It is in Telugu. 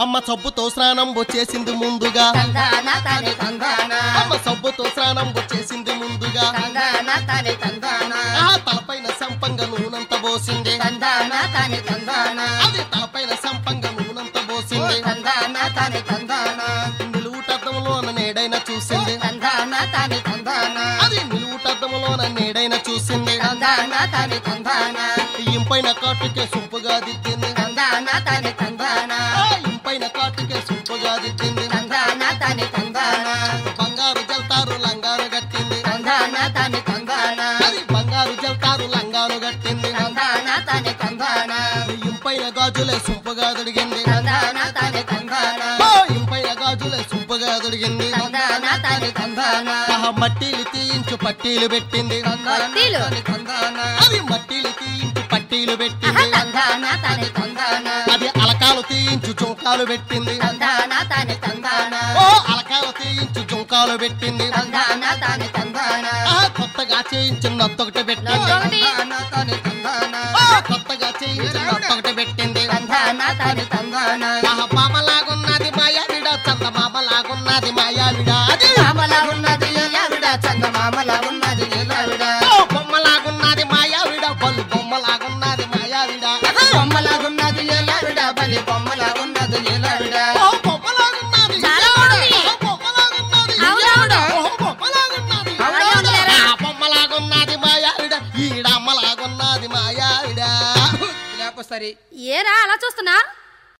అమ్మ సబ్బుతో స్నానం వచ్చేసింది ముందుగా. అమ్మ సబ్బుతో స్నానం వచ్చేసింది ముందుగా. తలపైన సంపంగ నూనంత పోసింది. అది తలపైన సంపంగ నూనంత పోసింది. నిలువుటద్దంలోన నేడైన చూసింది. అది నిలువుటద్దంలోన నేడైన చూసింది. ఇంపైన కాటుకే సొంపుగా దిద్దింది. తందాన తని తందాన బంగారు జల్తారు లంగాను గట్టింది తందాన తని తందాన అది బంగారు జల్తారు లంగాను గట్టింది తందాన తని తందాన ఇంపైన గాజులే సొంపుగా దొడిగింది. తందాన తని తందాన ఓ ఇంపైన గాజులే సొంపుగా దొడిగింది. తందాన తని తందాన ఆహా మట్టీలు తీయించు పట్టీలు పెట్టింది. అది మట్టీలు తీయించు పట్టీలు పెట్టింది. అది అలకాలు తీయించు జుంకాలు పెట్టింది. జుంకాలు పెట్టింది. కొత్తగా చేయించిన నత్తొకటి పెట్టింది. కొత్తగా చేయించిన నత్తొకటి పెట్టింది. పాపలాగున్నది మాయావిడ చంద మామలాగున్నది మాయావిడ అది మామలా ఉన్నది నాకు సరే. ఏరా అలా చూస్తున్నా?